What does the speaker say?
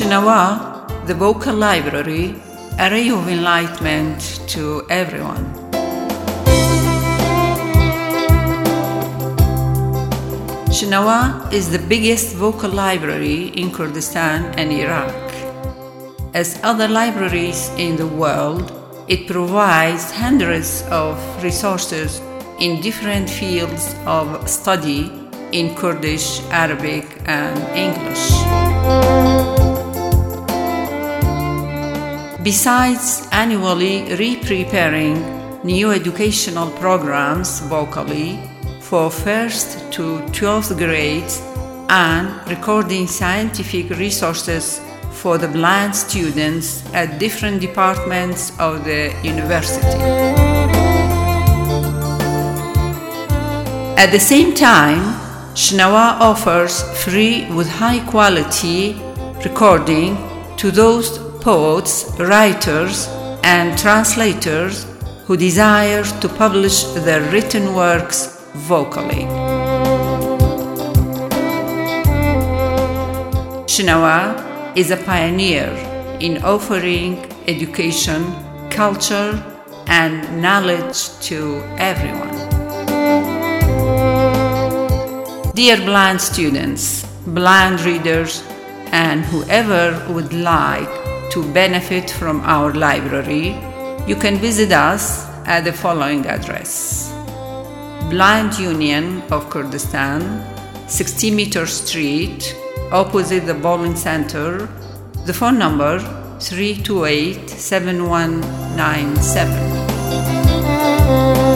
Shinawa, the vocal library, a ray of enlightenment to everyone. Shinawa is the biggest vocal library in Kurdistan and Iraq. As other libraries in the world, it provides hundreds of resources in different fields of study in Kurdish, Arabic, and English. Besides annually re preparing new educational programs vocally for first to 12th grades and recording scientific resources for the blind students at different departments of the university. At the same time, Shnawa offers free with high quality recording to those poets, writers, and translators who desire to publish their written works vocally. Shinawa is a pioneer in offering education, culture, and knowledge to everyone. Dear blind students, blind readers, and whoever would like to benefit from our library, you can visit us at the following address Blind Union of Kurdistan, 60 Meter Street, opposite the bowling center. The phone number 328 7197.